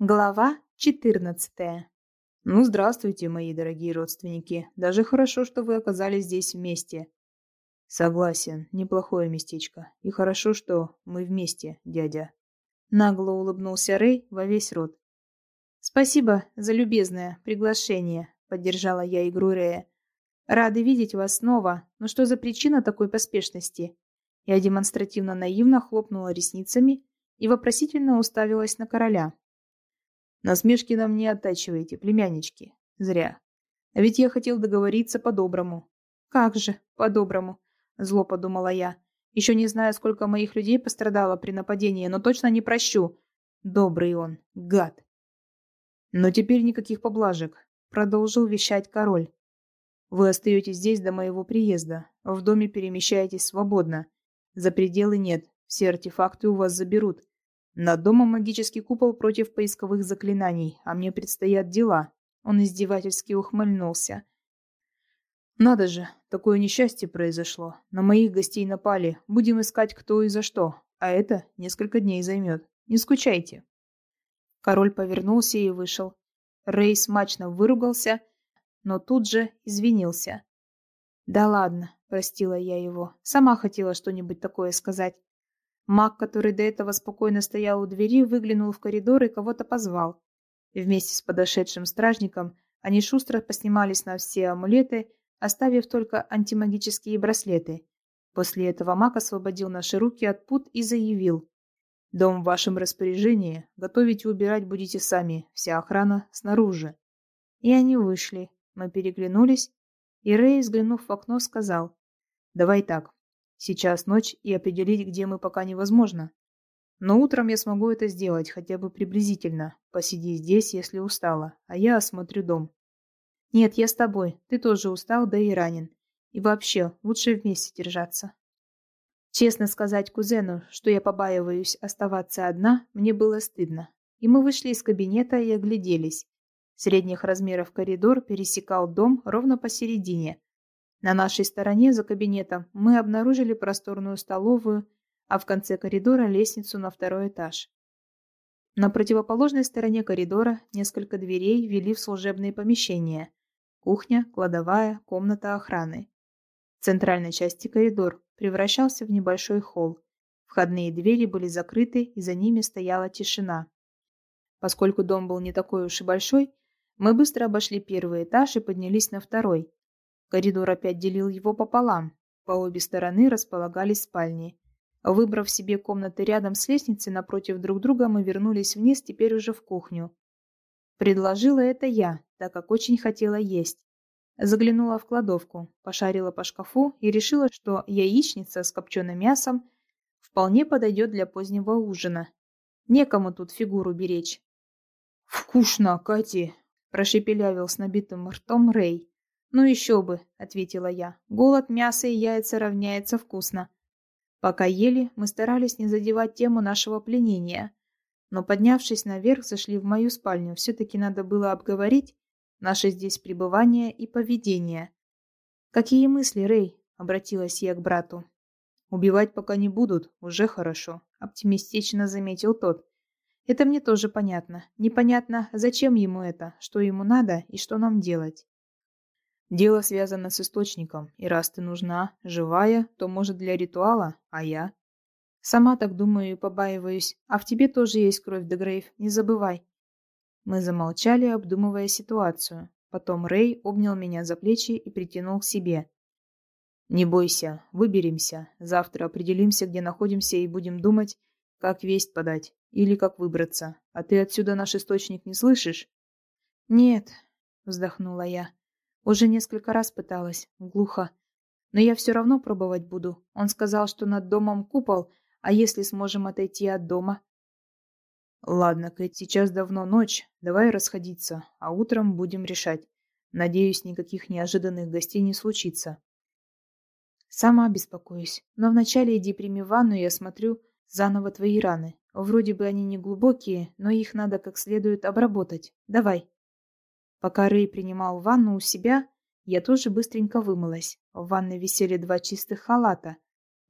Глава 14. Ну, здравствуйте, мои дорогие родственники. Даже хорошо, что вы оказались здесь вместе. Согласен, неплохое местечко. И хорошо, что мы вместе, дядя. Нагло улыбнулся Рэй во весь рот. Спасибо за любезное приглашение, поддержала я игру Рэя. Рады видеть вас снова, но что за причина такой поспешности? Я демонстративно наивно хлопнула ресницами и вопросительно уставилась на короля. Насмешки нам не оттачиваете, племяннички. Зря. А ведь я хотел договориться по-доброму. Как же, по-доброму, зло подумала я. Еще не знаю, сколько моих людей пострадало при нападении, но точно не прощу. Добрый он, гад. Но теперь никаких поблажек, продолжил вещать король. Вы остаетесь здесь до моего приезда. В доме перемещаетесь свободно. За пределы нет. Все артефакты у вас заберут. Над домом магический купол против поисковых заклинаний, а мне предстоят дела. Он издевательски ухмыльнулся. Надо же, такое несчастье произошло. На моих гостей напали. Будем искать, кто и за что. А это несколько дней займет. Не скучайте. Король повернулся и вышел. Рэй смачно выругался, но тут же извинился. Да ладно, простила я его. Сама хотела что-нибудь такое сказать. Маг, который до этого спокойно стоял у двери, выглянул в коридор и кого-то позвал. Вместе с подошедшим стражником они шустро поснимались на все амулеты, оставив только антимагические браслеты. После этого маг освободил наши руки от пут и заявил. «Дом в вашем распоряжении. Готовить и убирать будете сами. Вся охрана снаружи». И они вышли. Мы переглянулись, и Рэй, взглянув в окно, сказал. «Давай так. Сейчас ночь, и определить, где мы, пока невозможно. Но утром я смогу это сделать, хотя бы приблизительно. Посиди здесь, если устала, а я осмотрю дом. Нет, я с тобой. Ты тоже устал, да и ранен. И вообще, лучше вместе держаться. Честно сказать кузену, что я побаиваюсь оставаться одна, мне было стыдно. И мы вышли из кабинета и огляделись. Средних размеров коридор пересекал дом ровно посередине, на нашей стороне за кабинетом мы обнаружили просторную столовую, а в конце коридора лестницу на второй этаж. На противоположной стороне коридора несколько дверей вели в служебные помещения. Кухня, кладовая, комната охраны. В центральной части коридор превращался в небольшой холл. Входные двери были закрыты, и за ними стояла тишина. Поскольку дом был не такой уж и большой, мы быстро обошли первый этаж и поднялись на второй, Коридор опять делил его пополам. По обе стороны располагались спальни. Выбрав себе комнаты рядом с лестницей напротив друг друга, мы вернулись вниз, теперь уже в кухню. Предложила это я, так как очень хотела есть. Заглянула в кладовку, пошарила по шкафу и решила, что яичница с копченым мясом вполне подойдет для позднего ужина. Некому тут фигуру беречь. «Вкусно, Кати!» – прошепелявил с набитым ртом Рэй. «Ну еще бы», — ответила я. «Голод, мясо и яйца равняется вкусно». Пока ели, мы старались не задевать тему нашего пленения. Но, поднявшись наверх, зашли в мою спальню. Все-таки надо было обговорить наше здесь пребывание и поведение. «Какие мысли, Рэй?» — обратилась я к брату. «Убивать пока не будут, уже хорошо», — оптимистично заметил тот. «Это мне тоже понятно. Непонятно, зачем ему это, что ему надо и что нам делать». Дело связано с источником, и раз ты нужна, живая, то, может, для ритуала, а я? Сама так думаю и побаиваюсь. А в тебе тоже есть кровь, Дегрейв, не забывай. Мы замолчали, обдумывая ситуацию. Потом Рэй обнял меня за плечи и притянул к себе. «Не бойся, выберемся. Завтра определимся, где находимся, и будем думать, как весть подать или как выбраться. А ты отсюда наш источник не слышишь?» «Нет», — вздохнула я. Уже несколько раз пыталась, глухо. Но я все равно пробовать буду. Он сказал, что над домом купол, а если сможем отойти от дома? Ладно, Кэт, сейчас давно ночь. Давай расходиться, а утром будем решать. Надеюсь, никаких неожиданных гостей не случится. Сама беспокоюсь. Но вначале иди прими ванну и осмотрю заново твои раны. Вроде бы они не глубокие, но их надо как следует обработать. Давай. Пока Рэй принимал ванну у себя, я тоже быстренько вымылась. В ванной висели два чистых халата.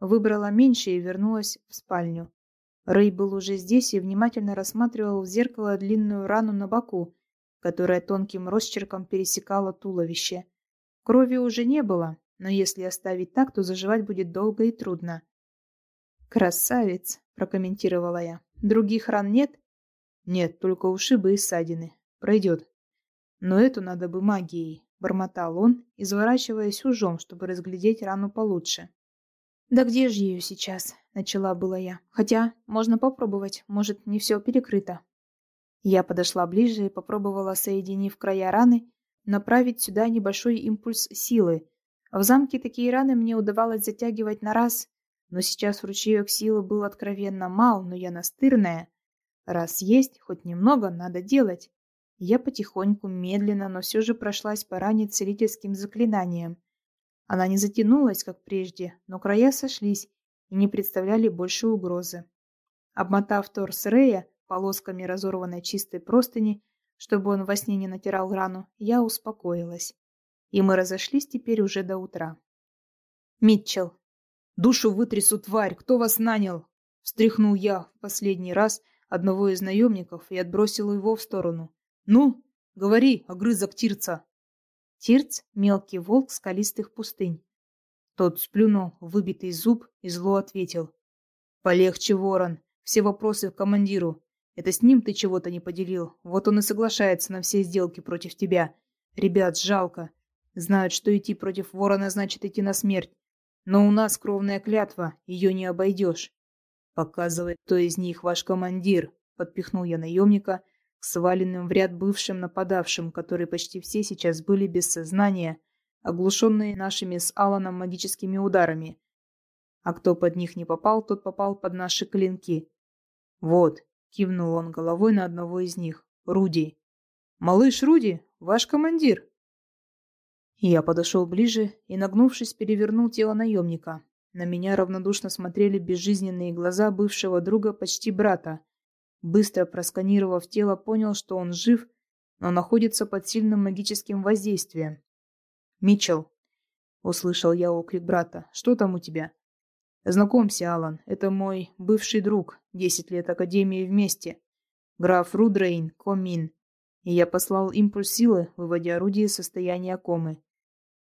Выбрала меньше и вернулась в спальню. Рэй был уже здесь и внимательно рассматривал в зеркало длинную рану на боку, которая тонким росчерком пересекала туловище. Крови уже не было, но если оставить так, то заживать будет долго и трудно. «Красавец!» – прокомментировала я. «Других ран нет?» «Нет, только ушибы и ссадины. Пройдет». «Но эту надо бы магией», – бормотал он, изворачиваясь ужом, чтобы разглядеть рану получше. «Да где же ее сейчас?» – начала была я. «Хотя, можно попробовать, может, не все перекрыто». Я подошла ближе и попробовала, соединив края раны, направить сюда небольшой импульс силы. В замке такие раны мне удавалось затягивать на раз, но сейчас ручеек силы был откровенно мал, но я настырная. Раз есть, хоть немного, надо делать. Я потихоньку, медленно, но все же прошлась по ране целительским заклинанием. Она не затянулась, как прежде, но края сошлись и не представляли больше угрозы. Обмотав торс Рея полосками разорванной чистой простыни, чтобы он во сне не натирал рану, я успокоилась. И мы разошлись теперь уже до утра. «Митчелл!» «Душу вытрясу, тварь! Кто вас нанял?» Встряхнул я в последний раз одного из наемников и отбросил его в сторону. «Ну, говори, огрызок Тирца!» Тирц — мелкий волк скалистых пустынь. Тот сплюнул выбитый зуб и зло ответил. «Полегче, ворон. Все вопросы к командиру. Это с ним ты чего-то не поделил. Вот он и соглашается на все сделки против тебя. Ребят, жалко. Знают, что идти против ворона значит идти на смерть. Но у нас кровная клятва, ее не обойдешь. Показывай, кто из них ваш командир, подпихнул я наемника к сваленным в ряд бывшим нападавшим, которые почти все сейчас были без сознания, оглушенные нашими с Аланом магическими ударами. А кто под них не попал, тот попал под наши клинки. Вот, Кивнул он головой на одного из них. Руди. «Малыш Руди, ваш командир!» Я подошел ближе и, нагнувшись, перевернул тело наемника. На меня равнодушно смотрели безжизненные глаза бывшего друга, почти брата. Быстро просканировав тело, понял, что он жив, но находится под сильным магическим воздействием. «Митчелл!» — услышал я оклик брата. «Что там у тебя?» Знакомься, Алан, это мой бывший друг, десять лет Академии вместе. Граф Рудрейн Комин. И я послал импульс силы, выводя орудие из состояния комы.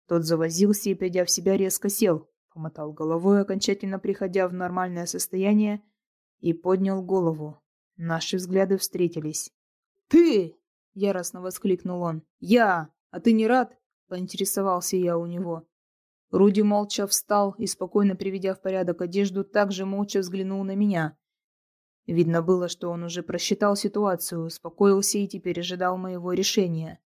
Тот завозился и, придя в себя, резко сел, помотал головой, окончательно приходя в нормальное состояние, и поднял голову. Наши взгляды встретились. «Ты!» — яростно воскликнул он. «Я! А ты не рад?» — поинтересовался я у него. Руди молча встал и, спокойно приведя в порядок одежду, также молча взглянул на меня. Видно было, что он уже просчитал ситуацию, успокоился и теперь ожидал моего решения.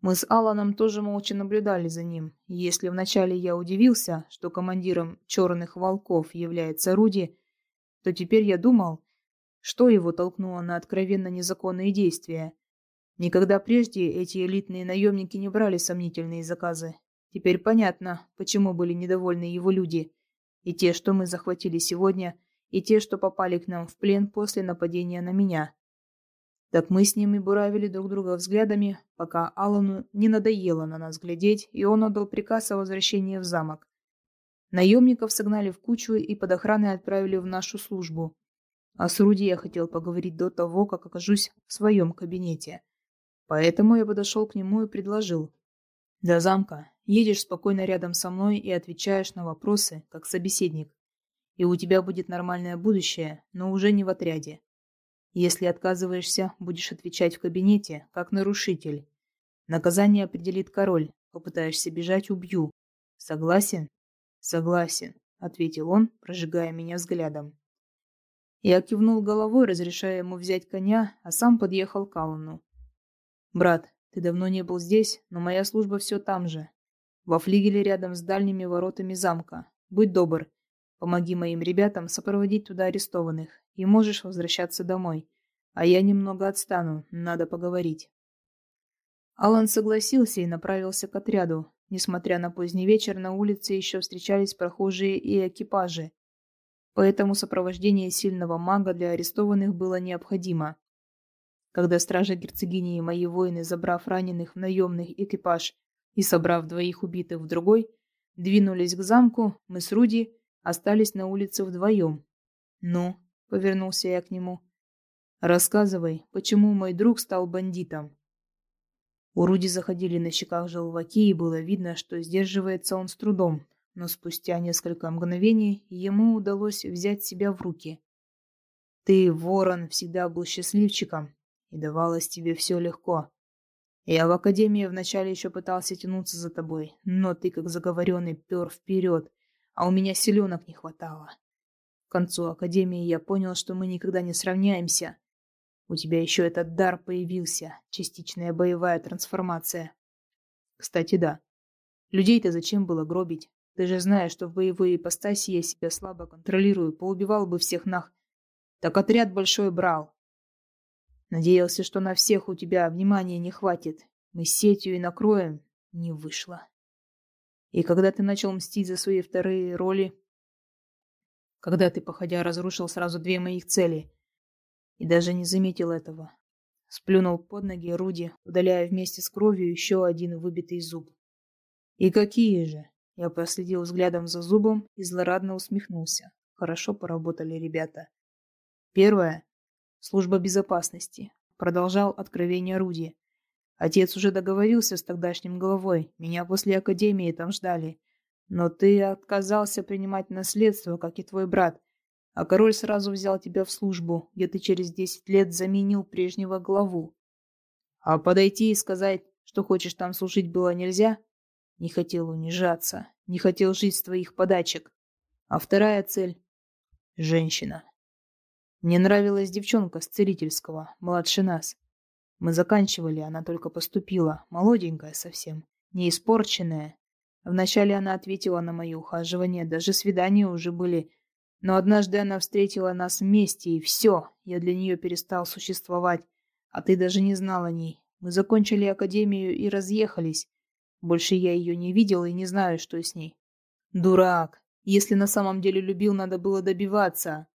Мы с Аланом тоже молча наблюдали за ним. Если вначале я удивился, что командиром «Черных волков» является Руди, то теперь я думал, что его толкнуло на откровенно незаконные действия. Никогда прежде эти элитные наемники не брали сомнительные заказы, Теперь понятно, почему были недовольны его люди. И те, что мы захватили сегодня, и те, что попали к нам в плен после нападения на меня. Так мы с ними буравили друг друга взглядами, пока Алану не надоело на нас глядеть, и он отдал приказ о возвращении в замок. Наемников согнали в кучу и под охраной отправили в нашу службу. А с Руди я хотел поговорить до того, как окажусь в своем кабинете. Поэтому я подошел к нему и предложил. До замка Едешь спокойно рядом со мной и отвечаешь на вопросы, как собеседник. И у тебя будет нормальное будущее, но уже не в отряде. Если отказываешься, будешь отвечать в кабинете, как нарушитель. Наказание определит король. Попытаешься бежать – убью. Согласен? Согласен, ответил он, прожигая меня взглядом. Я кивнул головой, разрешая ему взять коня, а сам подъехал к Аллану. «Брат, ты давно не был здесь, но моя служба все там же. Во флигеле рядом с дальними воротами замка. Будь добр, помоги моим ребятам сопроводить туда арестованных, и можешь возвращаться домой. А я немного отстану, надо поговорить. Алан согласился и направился к отряду. Несмотря на поздний вечер, на улице еще встречались прохожие и экипажи. Поэтому сопровождение сильного мага для арестованных было необходимо. Когда стража герцогини и мои воины, забрав раненых в наемный экипаж, и, собрав двоих убитых в другой, двинулись к замку, мы с Руди остались на улице вдвоем. «Ну, — повернулся я к нему. «Рассказывай, почему мой друг стал бандитом?» У Руди заходили на щеках желваки, и было видно, что сдерживается он с трудом, но спустя несколько мгновений ему удалось взять себя в руки. «Ты, ворон, всегда был счастливчиком, и давалось тебе все легко. Я в академии вначале еще пытался тянуться за тобой, но ты, как заговоренный, пер вперед, а у меня силенок не хватало. К концу академии я понял, что мы никогда не сравняемся. У тебя еще этот дар появился, частичная боевая трансформация. Кстати, да. Людей-то зачем было гробить? Ты же знаешь, что в боевой ипостаси я себя слабо контролирую, поубивал бы всех нах. Так отряд большой брал. Надеялся, что на всех у тебя внимания не хватит. Мы сетью и накроем. Не вышло. И когда ты начал мстить за свои вторые роли, когда ты, походя, разрушил сразу две моих цели, и даже не заметил этого. Сплюнул под ноги Руди, удаляя вместе с кровью еще один выбитый зуб. «И какие же?» Я проследил взглядом за зубом и злорадно усмехнулся. Хорошо поработали ребята. Первое. Служба безопасности. Продолжал откровение Руди. Отец уже договорился с тогдашним главой. Меня после академии там ждали. Но ты отказался принимать наследство, как и твой брат. А король сразу взял тебя в службу, где ты через десять лет заменил прежнего главу. А подойти и сказать, что хочешь там служить, было нельзя? Не хотел унижаться, не хотел жить с твоих подачек. А вторая цель — женщина. Мне нравилась девчонка с целительского, младше нас. Мы заканчивали, она только поступила, молоденькая совсем, не испорченная. Вначале она ответила на мои ухаживания, даже свидания уже были. Но однажды она встретила нас вместе, и все, я для нее перестал существовать. А ты даже не знал о ней. Мы закончили академию и разъехались. Больше я ее не видел и не знаю, что с ней. Дурак. Если на самом деле любил, надо было добиваться.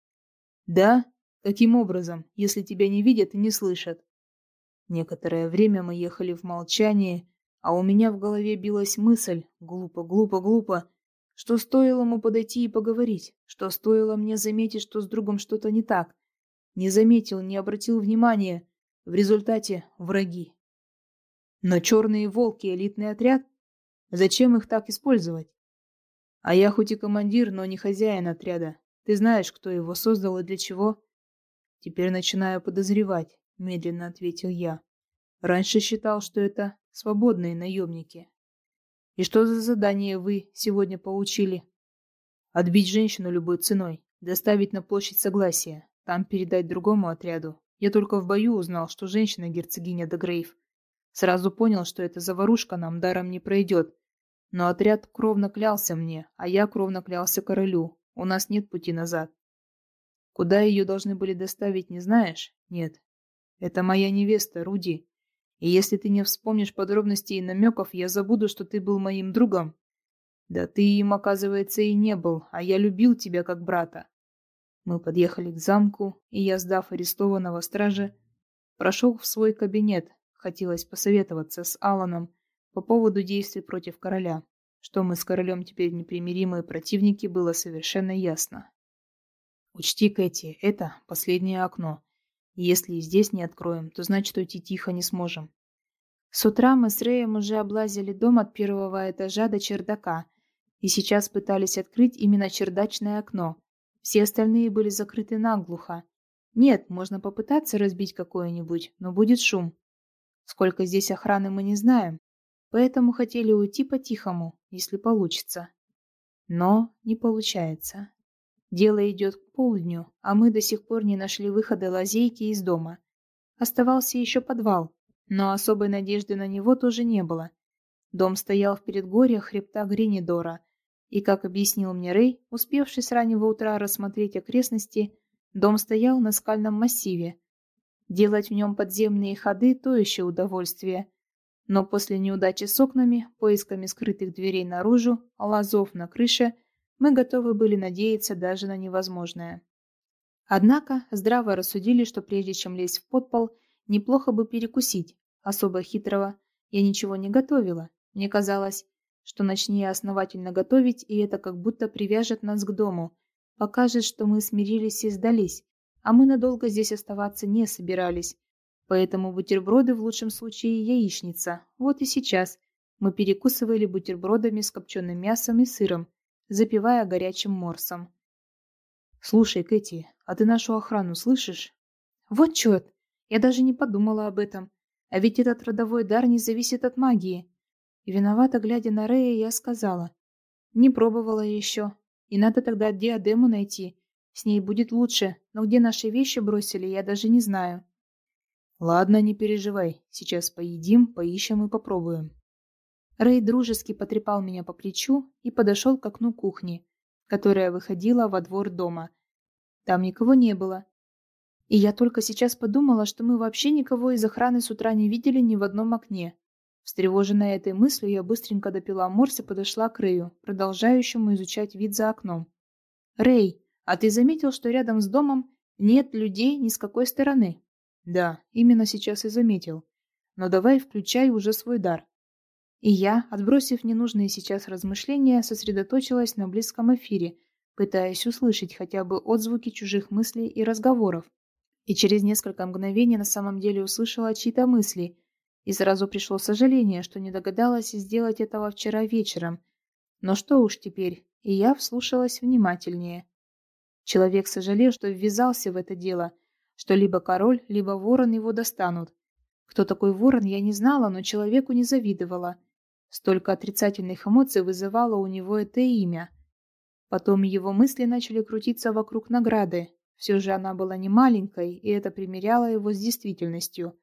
Да? Каким образом, если тебя не видят и не слышат? Некоторое время мы ехали в молчании, а у меня в голове билась мысль, глупо, глупо, глупо, что стоило ему подойти и поговорить, что стоило мне заметить, что с другом что-то не так. Не заметил, не обратил внимания. В результате враги. Но черные волки — элитный отряд? Зачем их так использовать? А я хоть и командир, но не хозяин отряда. Ты знаешь, кто его создал и для чего? Теперь начинаю подозревать, медленно ответил я. Раньше считал, что это свободные наемники. И что за задание вы сегодня получили? Отбить женщину любой ценой, доставить на площадь Согласия, там передать другому отряду. Я только в бою узнал, что женщина герцогиня Дегрейв. Сразу понял, что эта заварушка нам даром не пройдет. Но отряд кровно клялся мне, а я кровно клялся королю. У нас нет пути назад. Куда ее должны были доставить, не знаешь? Нет. Это моя невеста, Руди. И если ты не вспомнишь подробностей и намеков, я забуду, что ты был моим другом. Да ты им, оказывается, и не был, а я любил тебя как брата. Мы подъехали к замку, и я, сдав арестованного стража, прошел в свой кабинет. Хотелось посоветоваться с Аланом по поводу действий против короля. Что мы с королем теперь непримиримые противники, было совершенно ясно. Учти, Кэти, это последнее окно. Если и здесь не откроем, то значит уйти тихо не сможем. С утра мы с Рэем уже облазили дом от первого этажа до чердака и сейчас пытались открыть именно чердачное окно. Все остальные были закрыты наглухо. Нет, можно попытаться разбить какое-нибудь, но будет шум. Сколько здесь охраны мы не знаем, поэтому хотели уйти по-тихому, если получится. Но не получается. Дело идет к полдню, а мы до сих пор не нашли выхода лазейки из дома. Оставался еще подвал, но особой надежды на него тоже не было. Дом стоял в предгорьях хребта Гринидора, и, как объяснил мне Рэй, успевший с раннего утра рассмотреть окрестности, дом стоял на скальном массиве. Делать в нем подземные ходы – то еще удовольствие. Но после неудачи с окнами, поисками скрытых дверей наружу, лазов на крыше – мы готовы были надеяться даже на невозможное. Однако здраво рассудили, что прежде чем лезть в подпол, неплохо бы перекусить. Особо хитрого я ничего не готовила. Мне казалось, что начни основательно готовить, и это как будто привяжет нас к дому, покажет, что мы смирились и сдались, а мы надолго здесь оставаться не собирались. Поэтому бутерброды в лучшем случае яичница. Вот и сейчас мы перекусывали бутербродами с копченым мясом и сыром, запивая горячим морсом. «Слушай, Кэти, а ты нашу охрану слышишь?» «Вот черт! Я даже не подумала об этом. А ведь этот родовой дар не зависит от магии». Виновато глядя на Рея, я сказала. «Не пробовала еще. И надо тогда диадему найти. С ней будет лучше, но где наши вещи бросили, я даже не знаю». «Ладно, не переживай. Сейчас поедим, поищем и попробуем». Рэй дружески потрепал меня по плечу и подошел к окну кухни, которая выходила во двор дома. Там никого не было. И я только сейчас подумала, что мы вообще никого из охраны с утра не видели ни в одном окне. Встревоженная этой мыслью, я быстренько допила морс и подошла к Рэю, продолжающему изучать вид за окном. «Рэй, а ты заметил, что рядом с домом нет людей ни с какой стороны?» «Да, именно сейчас и заметил. Но давай включай уже свой дар. И я, отбросив ненужные сейчас размышления, сосредоточилась на близком эфире, пытаясь услышать хотя бы отзвуки чужих мыслей и разговоров. И через несколько мгновений на самом деле услышала чьи-то мысли, и сразу пришло сожаление, что не догадалась сделать этого вчера вечером. Но что уж теперь, и я вслушалась внимательнее. Человек сожалел, что ввязался в это дело, что либо король, либо ворон его достанут. Кто такой ворон, я не знала, но человеку не завидовала – Столько отрицательных эмоций вызывало у него это имя. Потом его мысли начали крутиться вокруг награды. Все же она была не маленькой, и это примеряло его с действительностью.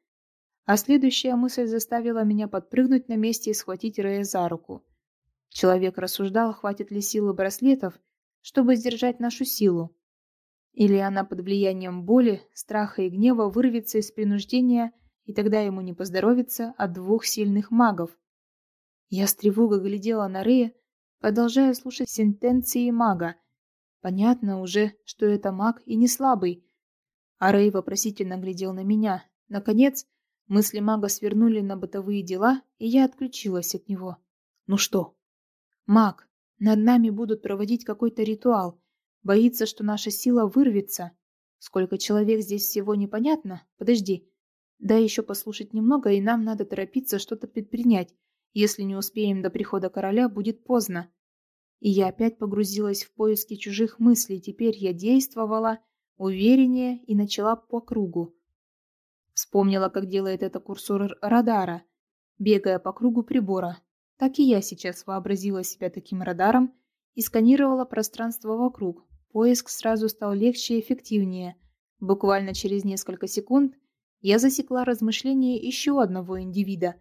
А следующая мысль заставила меня подпрыгнуть на месте и схватить Рэя за руку. Человек рассуждал, хватит ли силы браслетов, чтобы сдержать нашу силу. Или она под влиянием боли, страха и гнева вырвется из принуждения, и тогда ему не поздоровится от двух сильных магов, я с тревогой глядела на Рея, продолжая слушать сентенции мага. Понятно уже, что это маг и не слабый. А Рэй вопросительно глядел на меня. Наконец, мысли мага свернули на бытовые дела, и я отключилась от него. Ну что? Маг, над нами будут проводить какой-то ритуал. Боится, что наша сила вырвется. Сколько человек здесь всего непонятно? Подожди. Дай еще послушать немного, и нам надо торопиться что-то предпринять. Если не успеем до прихода короля, будет поздно. И я опять погрузилась в поиски чужих мыслей. Теперь я действовала увереннее и начала по кругу. Вспомнила, как делает это курсор радара, бегая по кругу прибора. Так и я сейчас вообразила себя таким радаром и сканировала пространство вокруг. Поиск сразу стал легче и эффективнее. Буквально через несколько секунд я засекла размышления еще одного индивида,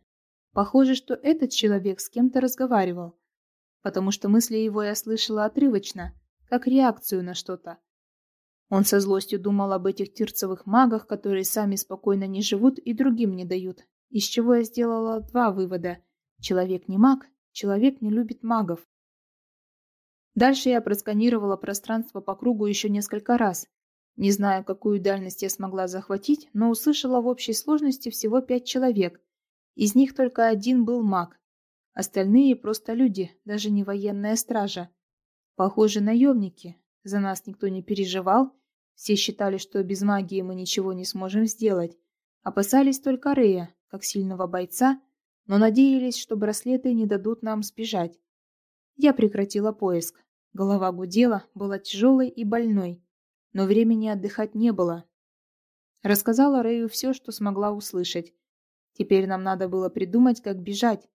Похоже, что этот человек с кем-то разговаривал, потому что мысли его я слышала отрывочно, как реакцию на что-то. Он со злостью думал об этих тирцевых магах, которые сами спокойно не живут и другим не дают, из чего я сделала два вывода. Человек не маг, человек не любит магов. Дальше я просканировала пространство по кругу еще несколько раз. Не знаю, какую дальность я смогла захватить, но услышала в общей сложности всего пять человек, из них только один был маг. Остальные просто люди, даже не военная стража. Похоже, наемники. За нас никто не переживал. Все считали, что без магии мы ничего не сможем сделать. Опасались только Рея, как сильного бойца, но надеялись, что браслеты не дадут нам сбежать. Я прекратила поиск. Голова гудела, была тяжелой и больной, но времени отдыхать не было. Рассказала Рэю все, что смогла услышать, Теперь нам надо было придумать, как бежать.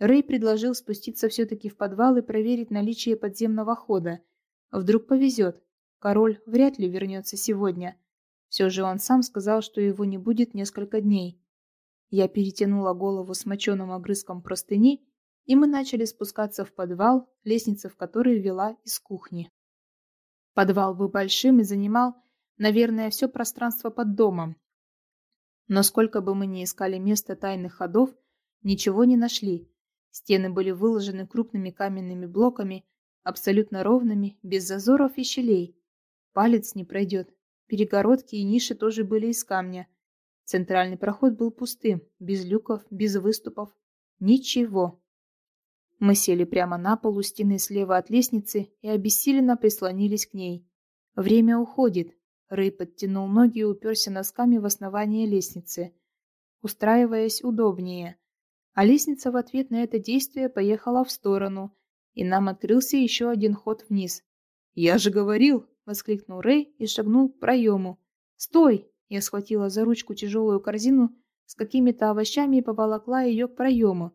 Рэй предложил спуститься все-таки в подвал и проверить наличие подземного хода. Вдруг повезет. Король вряд ли вернется сегодня. Все же он сам сказал, что его не будет несколько дней. Я перетянула голову с моченым огрызком простыни, и мы начали спускаться в подвал, лестница в который вела из кухни. Подвал был большим и занимал, наверное, все пространство под домом, но сколько бы мы ни искали места тайных ходов, ничего не нашли. Стены были выложены крупными каменными блоками, абсолютно ровными, без зазоров и щелей. Палец не пройдет. Перегородки и ниши тоже были из камня. Центральный проход был пустым, без люков, без выступов. Ничего. Мы сели прямо на полу стены слева от лестницы и обессиленно прислонились к ней. Время уходит. Рэй подтянул ноги и уперся носками в основание лестницы, устраиваясь удобнее. А лестница в ответ на это действие поехала в сторону, и нам открылся еще один ход вниз. «Я же говорил!» — воскликнул Рэй и шагнул к проему. «Стой!» — я схватила за ручку тяжелую корзину с какими-то овощами и поволокла ее к проему.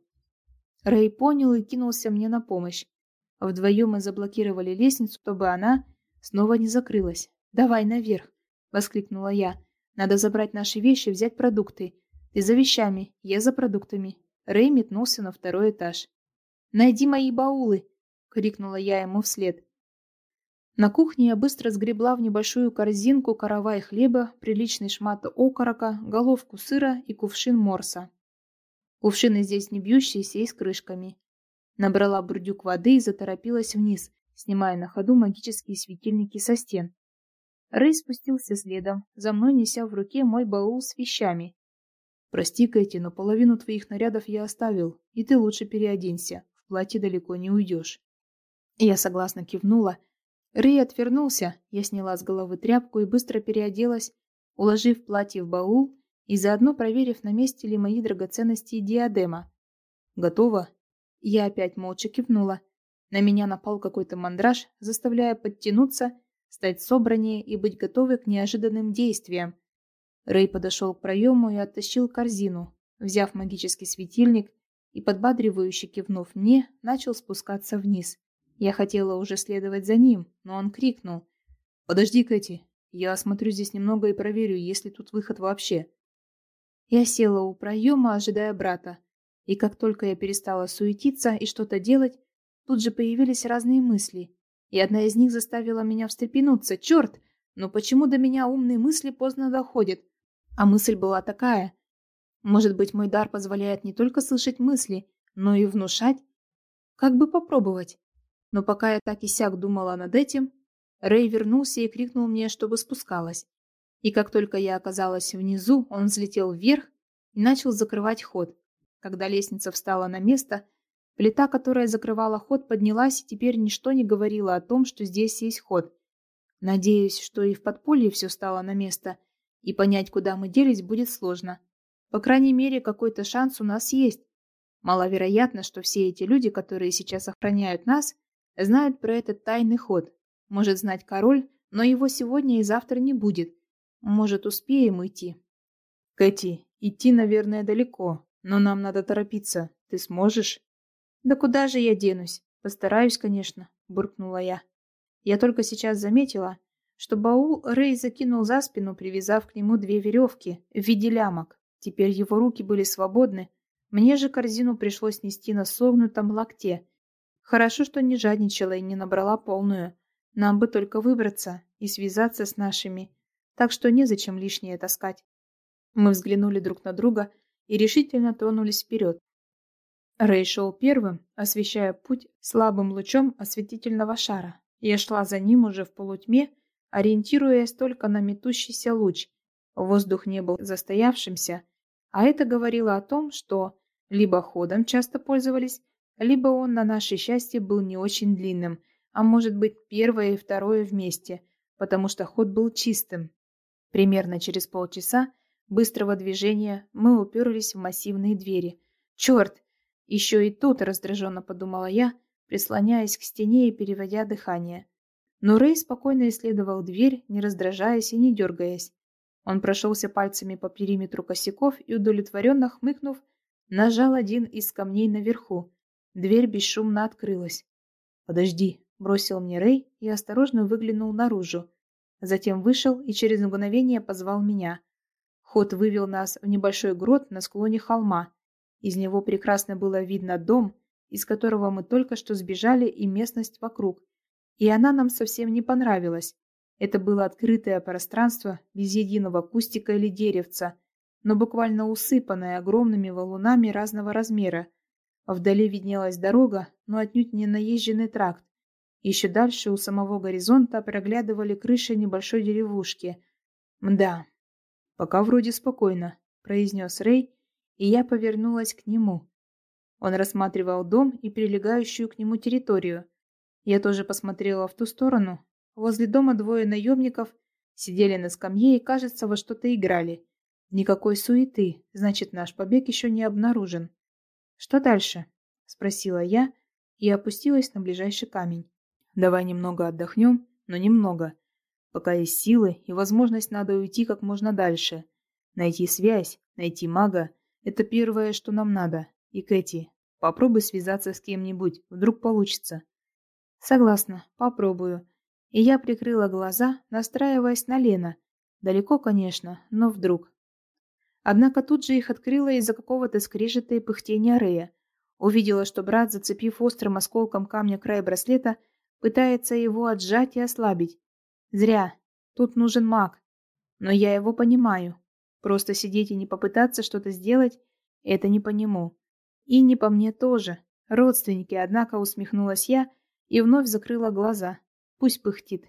Рэй понял и кинулся мне на помощь. Вдвоем мы заблокировали лестницу, чтобы она снова не закрылась. «Давай наверх!» — воскликнула я. «Надо забрать наши вещи, взять продукты. Ты за вещами, я за продуктами». Рэй метнулся на второй этаж. «Найди мои баулы!» — крикнула я ему вслед. На кухне я быстро сгребла в небольшую корзинку каравай хлеба, приличный шмат окорока, головку сыра и кувшин морса. Кувшины здесь не бьющиеся и с крышками. Набрала бурдюк воды и заторопилась вниз, снимая на ходу магические светильники со стен. Рэй спустился следом, за мной неся в руке мой баул с вещами. «Прости, Кэти, но половину твоих нарядов я оставил, и ты лучше переоденься, в платье далеко не уйдешь». Я согласно кивнула. Рэй отвернулся, я сняла с головы тряпку и быстро переоделась, уложив платье в баул и заодно проверив, на месте ли мои драгоценности и диадема. «Готово?» Я опять молча кивнула. На меня напал какой-то мандраж, заставляя подтянуться, стать собраннее и быть готовой к неожиданным действиям. Рэй подошел к проему и оттащил корзину, взяв магический светильник и, подбадривающе кивнув мне, начал спускаться вниз. Я хотела уже следовать за ним, но он крикнул. «Подожди, Кэти, я осмотрю здесь немного и проверю, есть ли тут выход вообще». Я села у проема, ожидая брата. И как только я перестала суетиться и что-то делать, тут же появились разные мысли. И одна из них заставила меня встрепенуться. Черт! Но почему до меня умные мысли поздно доходят? А мысль была такая. Может быть, мой дар позволяет не только слышать мысли, но и внушать? Как бы попробовать? Но пока я так и сяк думала над этим, Рэй вернулся и крикнул мне, чтобы спускалась. И как только я оказалась внизу, он взлетел вверх и начал закрывать ход. Когда лестница встала на место, плита, которая закрывала ход, поднялась, и теперь ничто не говорило о том, что здесь есть ход. Надеюсь, что и в подполье все стало на место, и понять, куда мы делись, будет сложно. По крайней мере, какой-то шанс у нас есть. Маловероятно, что все эти люди, которые сейчас охраняют нас, знают про этот тайный ход. Может знать король, но его сегодня и завтра не будет. Может, успеем уйти? Кэти, идти, наверное, далеко, но нам надо торопиться. Ты сможешь? Да куда же я денусь? Постараюсь, конечно, буркнула я. Я только сейчас заметила, что баул Рэй закинул за спину, привязав к нему две веревки в виде лямок. Теперь его руки были свободны. Мне же корзину пришлось нести на согнутом локте. Хорошо, что не жадничала и не набрала полную. Нам бы только выбраться и связаться с нашими так что незачем лишнее таскать. Мы взглянули друг на друга и решительно тронулись вперед. Рэй шел первым, освещая путь слабым лучом осветительного шара. Я шла за ним уже в полутьме, ориентируясь только на метущийся луч. Воздух не был застоявшимся, а это говорило о том, что либо ходом часто пользовались, либо он на наше счастье был не очень длинным, а может быть первое и второе вместе, потому что ход был чистым, Примерно через полчаса быстрого движения мы уперлись в массивные двери. Черт! Еще и тут раздраженно подумала я, прислоняясь к стене и переводя дыхание. Но Рэй спокойно исследовал дверь, не раздражаясь и не дергаясь. Он прошелся пальцами по периметру косяков и, удовлетворенно хмыкнув, нажал один из камней наверху. Дверь бесшумно открылась. «Подожди», — бросил мне Рэй и осторожно выглянул наружу. Затем вышел и через мгновение позвал меня. Ход вывел нас в небольшой грот на склоне холма. Из него прекрасно было видно дом, из которого мы только что сбежали, и местность вокруг. И она нам совсем не понравилась. Это было открытое пространство, без единого кустика или деревца, но буквально усыпанное огромными валунами разного размера. Вдали виднелась дорога, но отнюдь не наезженный тракт. Еще дальше у самого горизонта проглядывали крыши небольшой деревушки. «Мда, пока вроде спокойно», — произнес Рэй, и я повернулась к нему. Он рассматривал дом и прилегающую к нему территорию. Я тоже посмотрела в ту сторону. Возле дома двое наемников Сидели на скамье и, кажется, во что-то играли. Никакой суеты, значит, наш побег еще не обнаружен. Что дальше? Спросила я и опустилась на ближайший камень. Давай немного отдохнем, но немного. Пока есть силы и возможность, надо уйти как можно дальше. Найти связь, найти мага – это первое, что нам надо. И Кэти, попробуй связаться с кем-нибудь, вдруг получится. Согласна, попробую. И я прикрыла глаза, настраиваясь на Лена. Далеко, конечно, но вдруг. Однако тут же их открыла из-за какого-то скрежета и пыхтения Рея. Увидела, что брат, зацепив острым осколком камня край браслета, пытается его отжать и ослабить. Зря. Тут нужен маг. Но я его понимаю. Просто сидеть и не попытаться что-то сделать — это не по нему. И не по мне тоже. Родственники, однако, усмехнулась я и вновь закрыла глаза. Пусть пыхтит.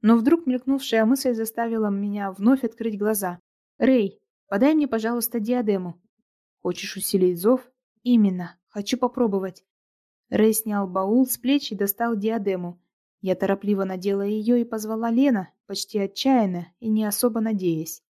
Но вдруг мелькнувшая мысль заставила меня вновь открыть глаза. «Рэй, подай мне, пожалуйста, диадему». «Хочешь усилить зов?» «Именно. Хочу попробовать». Рэй снял баул с плеч и достал диадему. Я торопливо надела ее и позвала Лена, почти отчаянно и не особо надеясь.